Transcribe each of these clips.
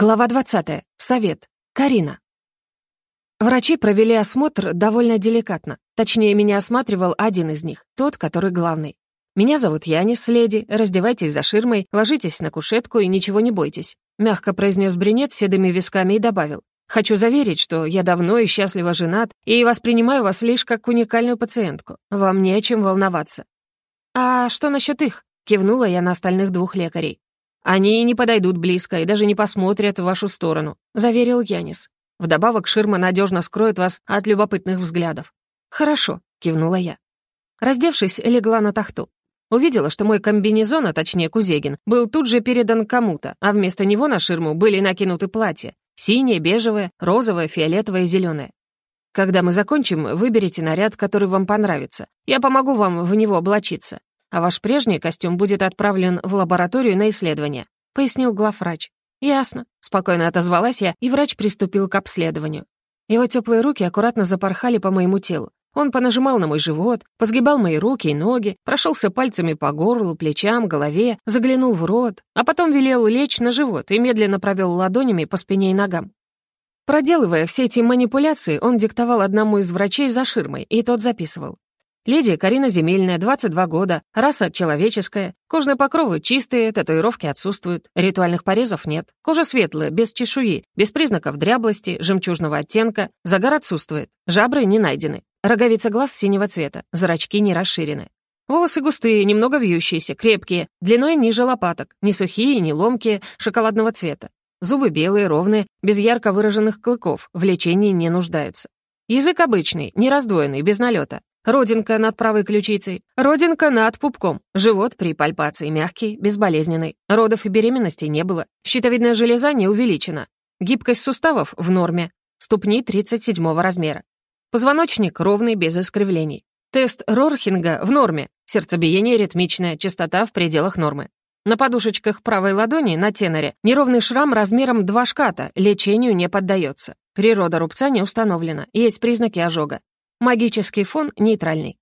Глава 20. Совет. Карина. Врачи провели осмотр довольно деликатно. Точнее, меня осматривал один из них, тот, который главный. «Меня зовут Янис, леди. Раздевайтесь за ширмой, ложитесь на кушетку и ничего не бойтесь», мягко произнес брюнет седыми висками и добавил. «Хочу заверить, что я давно и счастливо женат и воспринимаю вас лишь как уникальную пациентку. Вам не о чем волноваться». «А что насчет их?» — кивнула я на остальных двух лекарей. «Они не подойдут близко и даже не посмотрят в вашу сторону», — заверил Янис. «Вдобавок ширма надежно скроет вас от любопытных взглядов». «Хорошо», — кивнула я. Раздевшись, легла на тахту. Увидела, что мой комбинезон, а точнее кузегин, был тут же передан кому-то, а вместо него на ширму были накинуты платья. Синее, бежевое, розовое, фиолетовое, зеленое. Когда мы закончим, выберите наряд, который вам понравится. Я помогу вам в него облачиться. А ваш прежний костюм будет отправлен в лабораторию на исследование», — пояснил главврач. «Ясно», — спокойно отозвалась я, и врач приступил к обследованию. Его теплые руки аккуратно запорхали по моему телу. Он понажимал на мой живот, позгибал мои руки и ноги, прошелся пальцами по горлу, плечам, голове, заглянул в рот, а потом велел лечь на живот и медленно провел ладонями по спине и ногам. Проделывая все эти манипуляции, он диктовал одному из врачей за ширмой, и тот записывал. Леди Карина Земельная, 22 года, раса человеческая, кожные покровы чистые, татуировки отсутствуют, ритуальных порезов нет, кожа светлая, без чешуи, без признаков дряблости, жемчужного оттенка, загар отсутствует, жабры не найдены, Роговица глаз синего цвета, зрачки не расширены. Волосы густые, немного вьющиеся, крепкие, длиной ниже лопаток, не сухие, не ломкие, шоколадного цвета. Зубы белые, ровные, без ярко выраженных клыков, в лечении не нуждаются. Язык обычный, не раздвоенный, без налета. Родинка над правой ключицей, родинка над пупком, живот при пальпации мягкий, безболезненный. Родов и беременности не было. Щитовидная железа не увеличена. Гибкость суставов в норме. Ступни 37 размера. Позвоночник ровный, без искривлений. Тест Рорхинга в норме. Сердцебиение ритмичное, частота в пределах нормы. На подушечках правой ладони, на теноре, неровный шрам размером 2 шката, лечению не поддается. Природа рубца не установлена, есть признаки ожога. Магический фон нейтральный.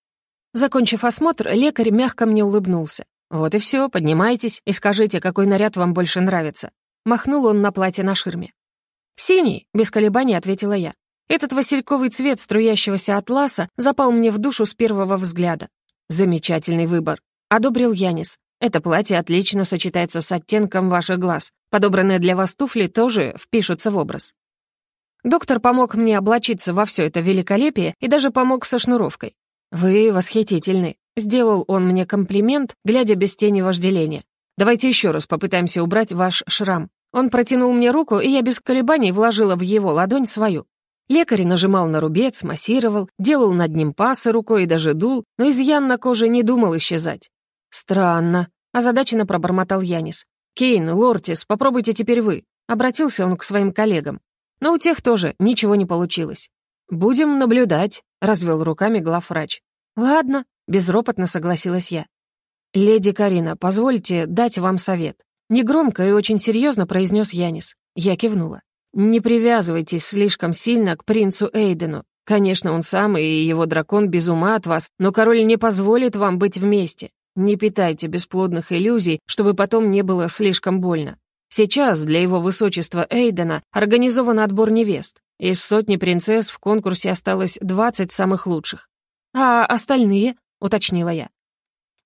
Закончив осмотр, лекарь мягко мне улыбнулся. «Вот и все, поднимайтесь и скажите, какой наряд вам больше нравится». Махнул он на платье на ширме. «Синий», — без колебаний ответила я. Этот васильковый цвет струящегося атласа запал мне в душу с первого взгляда. Замечательный выбор. Одобрил Янис. Это платье отлично сочетается с оттенком ваших глаз. Подобранные для вас туфли тоже впишутся в образ. Доктор помог мне облачиться во все это великолепие и даже помог со шнуровкой. «Вы восхитительны», — сделал он мне комплимент, глядя без тени вожделения. «Давайте еще раз попытаемся убрать ваш шрам». Он протянул мне руку, и я без колебаний вложила в его ладонь свою. Лекарь нажимал на рубец, массировал, делал над ним пасы рукой и даже дул, но изъян на коже не думал исчезать. «Странно», — озадаченно пробормотал Янис. «Кейн, Лортис, попробуйте теперь вы», — обратился он к своим коллегам. Но у тех тоже ничего не получилось. «Будем наблюдать», — развел руками главврач. «Ладно», — безропотно согласилась я. «Леди Карина, позвольте дать вам совет». Негромко и очень серьезно произнес Янис. Я кивнула. Не привязывайтесь слишком сильно к принцу Эйдену. Конечно, он сам и его дракон без ума от вас, но король не позволит вам быть вместе. Не питайте бесплодных иллюзий, чтобы потом не было слишком больно. Сейчас для его высочества Эйдена организован отбор невест. Из сотни принцесс в конкурсе осталось 20 самых лучших. «А остальные?» — уточнила я.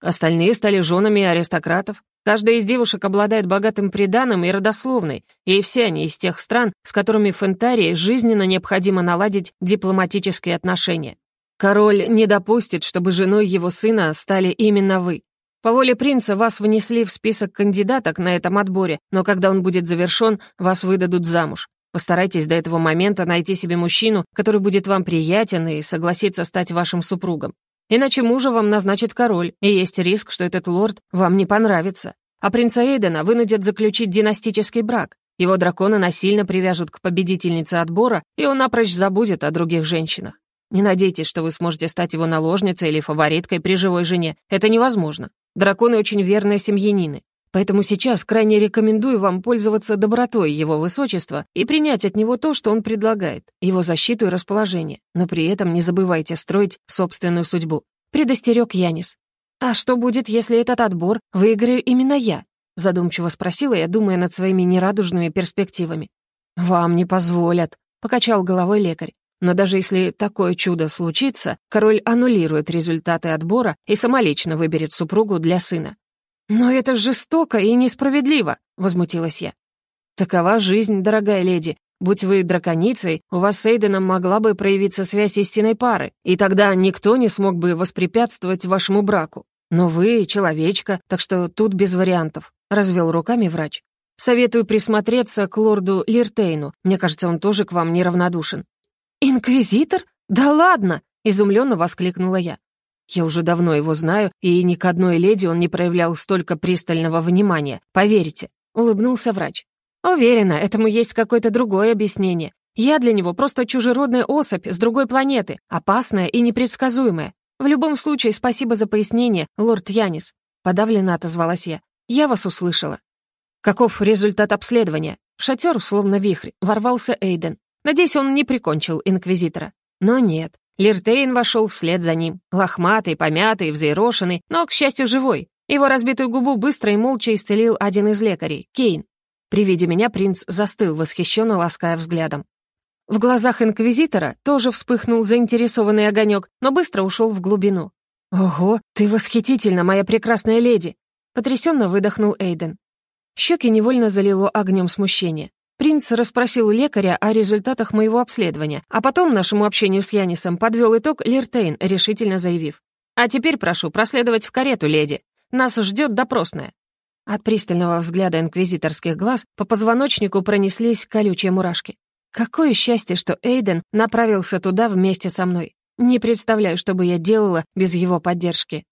Остальные стали женами аристократов. Каждая из девушек обладает богатым приданым и родословной, и все они из тех стран, с которыми Фентарии жизненно необходимо наладить дипломатические отношения. Король не допустит, чтобы женой его сына стали именно вы. По воле принца вас внесли в список кандидаток на этом отборе, но когда он будет завершен, вас выдадут замуж. Постарайтесь до этого момента найти себе мужчину, который будет вам приятен и согласится стать вашим супругом. Иначе мужа вам назначит король, и есть риск, что этот лорд вам не понравится. А принца Эйдена вынудят заключить династический брак. Его дракона насильно привяжут к победительнице отбора, и он напрочь забудет о других женщинах. Не надейтесь, что вы сможете стать его наложницей или фавориткой при живой жене. Это невозможно. Драконы очень верные семьянины. Поэтому сейчас крайне рекомендую вам пользоваться добротой его высочества и принять от него то, что он предлагает, его защиту и расположение, но при этом не забывайте строить собственную судьбу. Предостерег Янис. «А что будет, если этот отбор выиграю именно я?» задумчиво спросила я, думая над своими нерадужными перспективами. «Вам не позволят», — покачал головой лекарь. «Но даже если такое чудо случится, король аннулирует результаты отбора и самолично выберет супругу для сына». «Но это жестоко и несправедливо», — возмутилась я. «Такова жизнь, дорогая леди. Будь вы драконицей, у вас с Эйденом могла бы проявиться связь истинной пары, и тогда никто не смог бы воспрепятствовать вашему браку. Но вы человечка, так что тут без вариантов», — развел руками врач. Советую присмотреться к лорду Лиртейну. Мне кажется, он тоже к вам неравнодушен». «Инквизитор? Да ладно!» — изумленно воскликнула я. Я уже давно его знаю, и ни к одной леди он не проявлял столько пристального внимания. Поверьте, улыбнулся врач. Уверена, этому есть какое-то другое объяснение. Я для него просто чужеродная особь с другой планеты, опасная и непредсказуемая. В любом случае, спасибо за пояснение, лорд Янис. Подавленно отозвалась я. Я вас услышала. Каков результат обследования? В шатер, словно вихрь, ворвался Эйден. Надеюсь, он не прикончил инквизитора. Но нет. Лиртейн вошел вслед за ним. Лохматый, помятый, взъерошенный, но, к счастью, живой. Его разбитую губу быстро и молча исцелил один из лекарей, Кейн. При виде меня принц застыл, восхищенно лаская взглядом. В глазах инквизитора тоже вспыхнул заинтересованный огонек, но быстро ушел в глубину. «Ого, ты восхитительна, моя прекрасная леди!» Потрясенно выдохнул Эйден. Щеки невольно залило огнем смущения. Принц расспросил лекаря о результатах моего обследования, а потом нашему общению с Янисом подвел итог Лиртейн, решительно заявив. «А теперь прошу проследовать в карету, леди. Нас ждет допросная». От пристального взгляда инквизиторских глаз по позвоночнику пронеслись колючие мурашки. Какое счастье, что Эйден направился туда вместе со мной. Не представляю, что бы я делала без его поддержки.